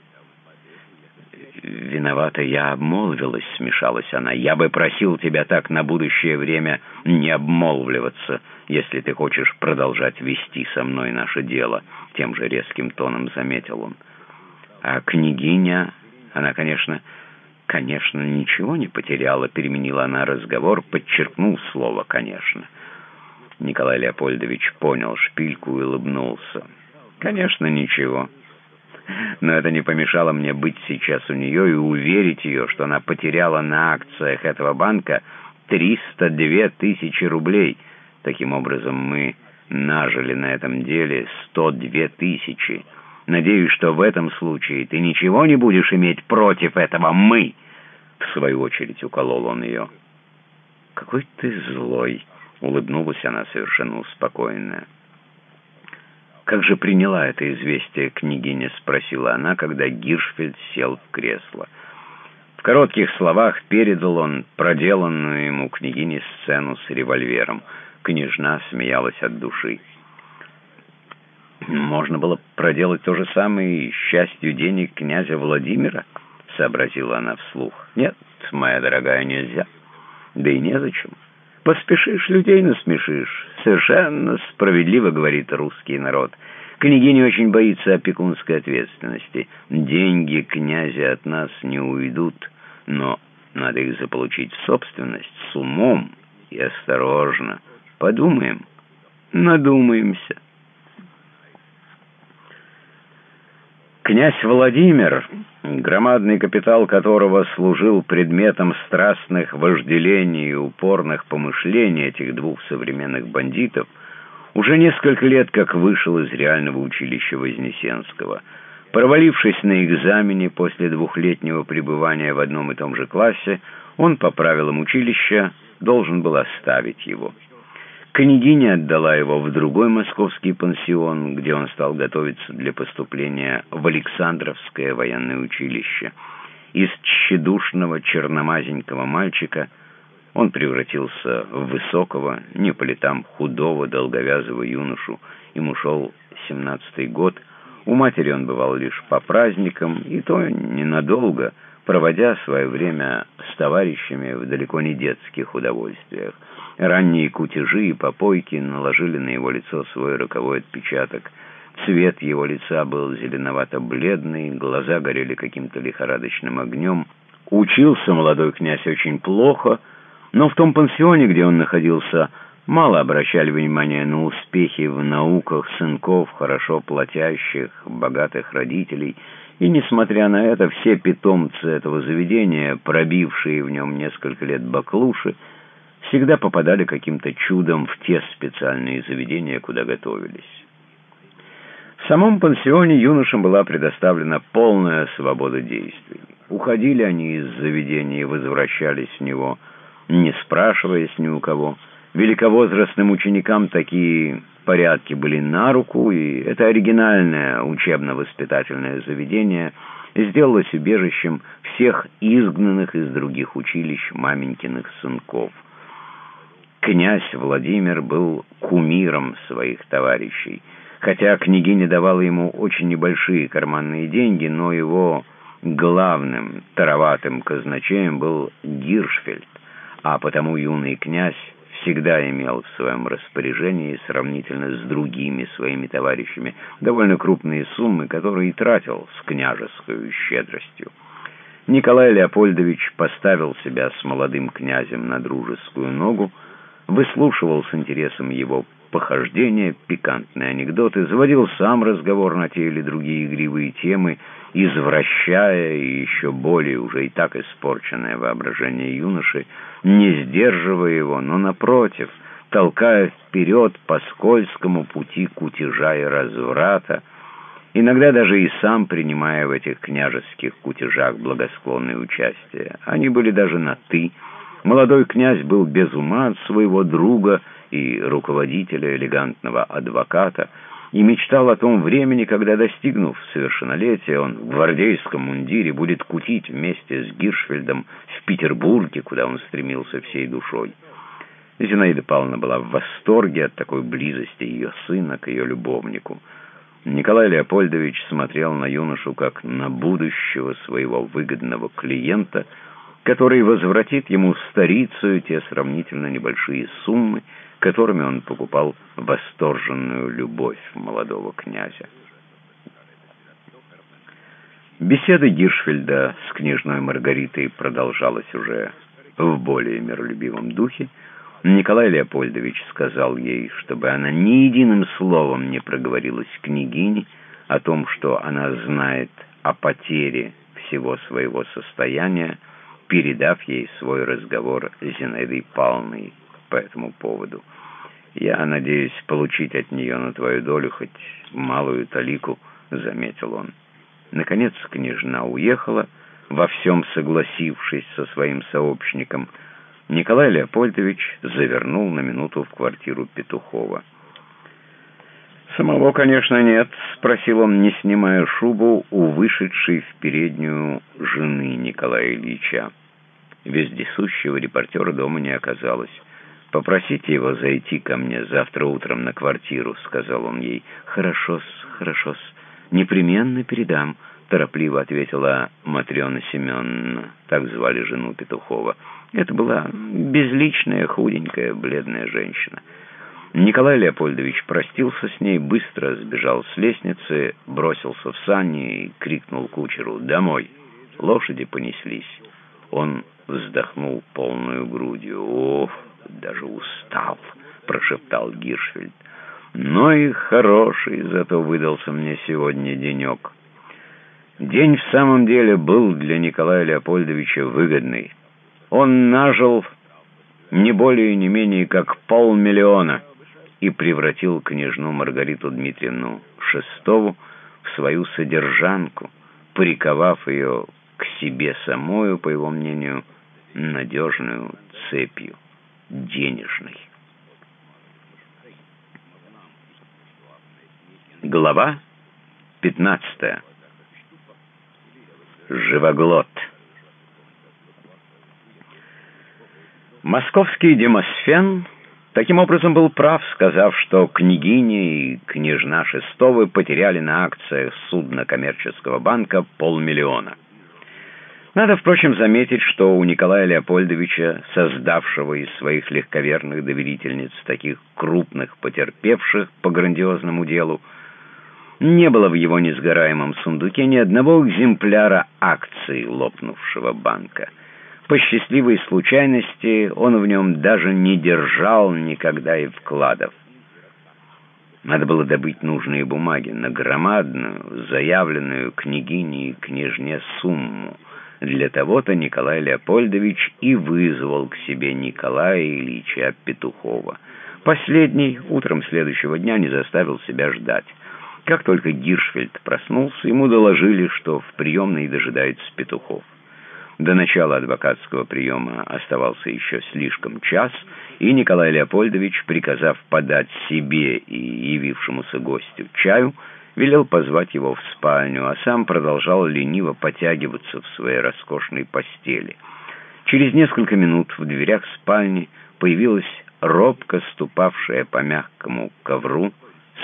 «Виновата, я обмолвилась», — смешалась она. «Я бы просил тебя так на будущее время не обмолвливаться, если ты хочешь продолжать вести со мной наше дело», — тем же резким тоном заметил он. «А княгиня, она, конечно, конечно, ничего не потеряла», — переменила она разговор, подчеркнув слово «конечно». Николай Леопольдович понял шпильку и улыбнулся. «Конечно, ничего» но это не помешало мне быть сейчас у нее и уверить ее, что она потеряла на акциях этого банка 302 тысячи рублей. Таким образом, мы нажили на этом деле 102 тысячи. Надеюсь, что в этом случае ты ничего не будешь иметь против этого «мы». В свою очередь уколол он ее. «Какой ты злой!» — улыбнулась она совершенно успокоенная. «Как же приняла это известие княгиня?» — спросила она, когда Гиршфельд сел в кресло. В коротких словах передал он проделанную ему княгине сцену с револьвером. Княжна смеялась от души. «Можно было проделать то же самое и счастью денег князя Владимира», — сообразила она вслух. «Нет, моя дорогая, нельзя. Да и незачем. Поспешишь, людей насмешишь. Совершенно справедливо, говорит русский народ. Княгиня очень боится опекунской ответственности. Деньги князя от нас не уйдут, но надо их заполучить в собственность с умом и осторожно. Подумаем, надумаемся. Князь Владимир, громадный капитал которого служил предметом страстных вожделений и упорных помышлений этих двух современных бандитов, уже несколько лет как вышел из реального училища Вознесенского. Провалившись на экзамене после двухлетнего пребывания в одном и том же классе, он по правилам училища должен был оставить его. Княгиня отдала его в другой московский пансион, где он стал готовиться для поступления в Александровское военное училище. Из тщедушного черномазенького мальчика он превратился в высокого, не по летам худого, долговязого юношу. Ему шел семнадцатый год. У матери он бывал лишь по праздникам, и то ненадолго, проводя свое время с товарищами в далеко не детских удовольствиях. Ранние кутежи и попойки наложили на его лицо свой роковой отпечаток. Цвет его лица был зеленовато-бледный, глаза горели каким-то лихорадочным огнем. Учился молодой князь очень плохо, но в том пансионе, где он находился, мало обращали внимания на успехи в науках сынков, хорошо платящих, богатых родителей, и, несмотря на это, все питомцы этого заведения, пробившие в нем несколько лет баклуши, всегда попадали каким-то чудом в те специальные заведения, куда готовились. В самом пансионе юношам была предоставлена полная свобода действий. Уходили они из заведения и возвращались в него, не спрашиваясь ни у кого. Великовозрастным ученикам такие порядки были на руку, и это оригинальное учебно-воспитательное заведение сделалось убежищем всех изгнанных из других училищ маменькиных сынков. Князь Владимир был кумиром своих товарищей. Хотя княгиня давала ему очень небольшие карманные деньги, но его главным тароватым казначеем был Гиршфельд, а потому юный князь всегда имел в своем распоряжении сравнительно с другими своими товарищами довольно крупные суммы, которые и тратил с княжеской щедростью. Николай Леопольдович поставил себя с молодым князем на дружескую ногу, выслушивал с интересом его похождения, пикантные анекдоты, заводил сам разговор на те или другие игривые темы, извращая и еще более уже и так испорченное воображение юноши, не сдерживая его, но, напротив, толкая вперед по скользкому пути кутежа и разврата, иногда даже и сам принимая в этих княжеских кутежах благосклонное участие. Они были даже на «ты», Молодой князь был без ума от своего друга и руководителя элегантного адвоката и мечтал о том времени, когда, достигнув совершеннолетия, он в гвардейском мундире будет кутить вместе с Гиршфельдом в Петербурге, куда он стремился всей душой. Зинаида Павловна была в восторге от такой близости ее сына к ее любовнику. Николай Леопольдович смотрел на юношу как на будущего своего выгодного клиента, который возвратит ему старицу те сравнительно небольшие суммы, которыми он покупал восторженную любовь молодого князя. Беседа Гиршфельда с княжной Маргаритой продолжалась уже в более миролюбивом духе. Николай Леопольдович сказал ей, чтобы она ни единым словом не проговорилась княгине о том, что она знает о потере всего своего состояния, передав ей свой разговор с Зинаидой Павловной по этому поводу. «Я надеюсь получить от нее на твою долю хоть малую талику», — заметил он. Наконец княжна уехала, во всем согласившись со своим сообщником. Николай Леопольдович завернул на минуту в квартиру Петухова. «Самого, конечно, нет», — спросил он, не снимая шубу у вышедшей в переднюю жены Николая Ильича. Вездесущего репортера дома не оказалось. «Попросите его зайти ко мне завтра утром на квартиру», — сказал он ей. «Хорошо-с, хорошо-с, непременно передам», — торопливо ответила Матрена Семеновна, так звали жену Петухова. Это была безличная, худенькая, бледная женщина. Николай Леопольдович простился с ней, быстро сбежал с лестницы, бросился в сани и крикнул кучеру «Домой!». Лошади понеслись. Он вздохнул полную грудью. «Ох!» даже устал», — прошептал Гиршфельд. «Но и хороший зато выдался мне сегодня денек». День в самом деле был для Николая Леопольдовича выгодный. Он нажил не более и не менее как полмиллиона и превратил княжну Маргариту Дмитриевну Шестову в свою содержанку, приковав ее к себе самою, по его мнению, надежную цепью денежной. Глава 15. Живоглот. Московский демосфен таким образом был прав, сказав, что княгиня и княжна Шестовы потеряли на акциях судна коммерческого банка полмиллиона. Надо, впрочем, заметить, что у Николая Леопольдовича, создавшего из своих легковерных доверительниц таких крупных потерпевших по грандиозному делу, не было в его несгораемом сундуке ни одного экземпляра акций лопнувшего банка. По счастливой случайности он в нем даже не держал никогда и вкладов. Надо было добыть нужные бумаги на громадную, заявленную княгине и княжне сумму — для того-то Николай Леопольдович и вызвал к себе Николая Ильича Петухова. Последний утром следующего дня не заставил себя ждать. Как только Гиршфельд проснулся, ему доложили, что в приемной дожидается Петухов. До начала адвокатского приема оставался еще слишком час, и Николай Леопольдович, приказав подать себе и явившемуся гостю чаю, велел позвать его в спальню, а сам продолжал лениво потягиваться в своей роскошной постели. Через несколько минут в дверях спальни появилась робко ступавшая по мягкому ковру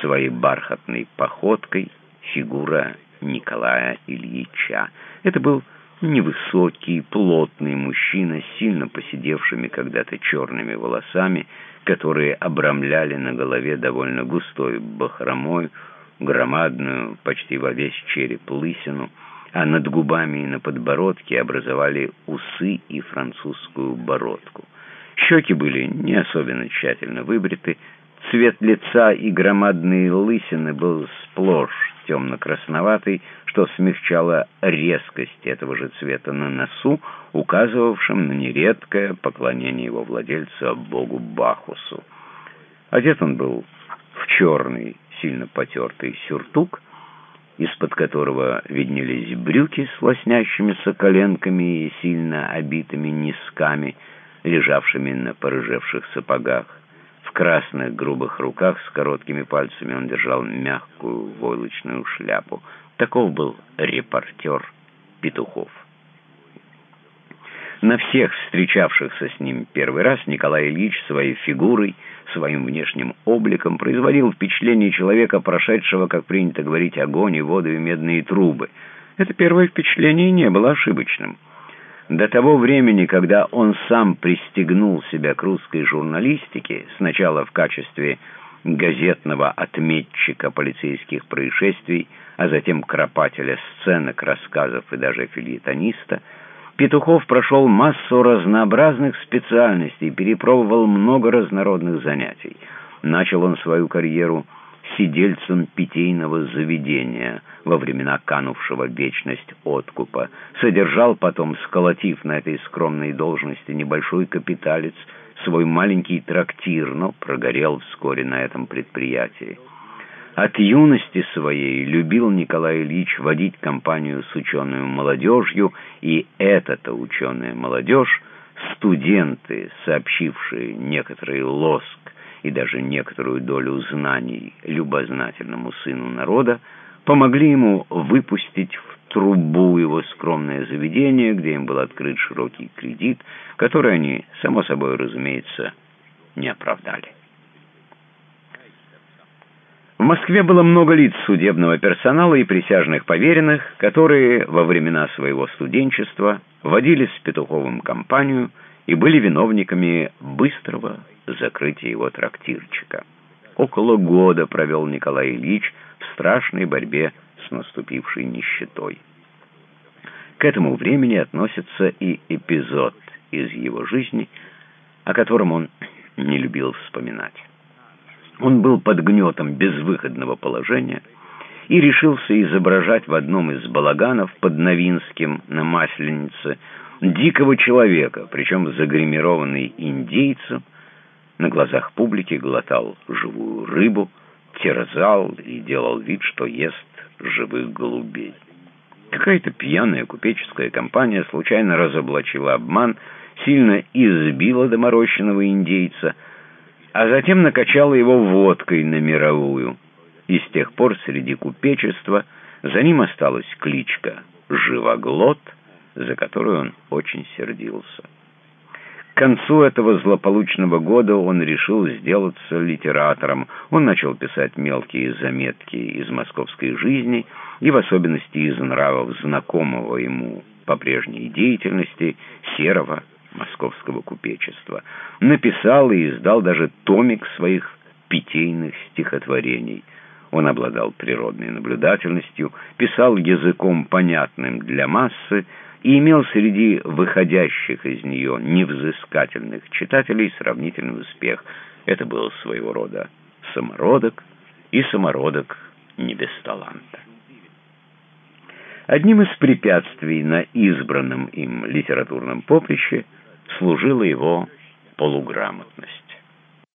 своей бархатной походкой фигура Николая Ильича. Это был невысокий, плотный мужчина с сильно посидевшими когда-то черными волосами, которые обрамляли на голове довольно густой бахромой, громадную, почти во весь череп лысину, а над губами и на подбородке образовали усы и французскую бородку. Щеки были не особенно тщательно выбриты, цвет лица и громадные лысины был сплошь темно-красноватый, что смягчало резкость этого же цвета на носу, указывавшим на нередкое поклонение его владельца богу Бахусу. Одет он был в черный сильно потертый сюртук, из-под которого виднелись брюки с лоснящимися коленками и сильно обитыми низками, лежавшими на порыжевших сапогах. В красных грубых руках с короткими пальцами он держал мягкую войлочную шляпу. Таков был репортер Петухов. На всех встречавшихся с ним первый раз Николай Ильич своей фигурой, своим внешним обликом производил впечатление человека, прошедшего, как принято говорить, огонь и воду и медные трубы. Это первое впечатление не было ошибочным. До того времени, когда он сам пристегнул себя к русской журналистике, сначала в качестве газетного отметчика полицейских происшествий, а затем кропателя сценок, рассказов и даже филитониста, Петухов прошел массу разнообразных специальностей, перепробовал много разнородных занятий. Начал он свою карьеру сидельцем питейного заведения во времена канувшего вечность откупа. Содержал потом, сколотив на этой скромной должности небольшой капиталец, свой маленький трактир, но прогорел вскоре на этом предприятии. От юности своей любил Николай Ильич водить компанию с ученую молодежью, и эта-то ученая молодежь, студенты, сообщившие некоторый лоск и даже некоторую долю знаний любознательному сыну народа, помогли ему выпустить в трубу его скромное заведение, где им был открыт широкий кредит, который они, само собой разумеется, не оправдали. В Москве было много лиц судебного персонала и присяжных поверенных, которые во времена своего студенчества водили с Петуховым компанию и были виновниками быстрого закрытия его трактирчика. Около года провел Николай Ильич в страшной борьбе с наступившей нищетой. К этому времени относится и эпизод из его жизни, о котором он не любил вспоминать. Он был под гнетом безвыходного положения и решился изображать в одном из балаганов под Новинским на Масленице дикого человека, причем загримированный индейцем, на глазах публики глотал живую рыбу, терзал и делал вид, что ест живых голубей. Какая-то пьяная купеческая компания случайно разоблачила обман, сильно избила доморощенного индейца — а затем накачала его водкой на мировую. И с тех пор среди купечества за ним осталась кличка «Живоглот», за которую он очень сердился. К концу этого злополучного года он решил сделаться литератором. Он начал писать мелкие заметки из московской жизни и в особенности из нравов знакомого ему по прежней деятельности Серого московского купечества. Написал и издал даже томик своих питейных стихотворений. Он обладал природной наблюдательностью, писал языком понятным для массы и имел среди выходящих из нее невзыскательных читателей сравнительный успех. Это был своего рода самородок и самородок не без таланта. Одним из препятствий на избранном им литературном поприще – служила его полуграмотность.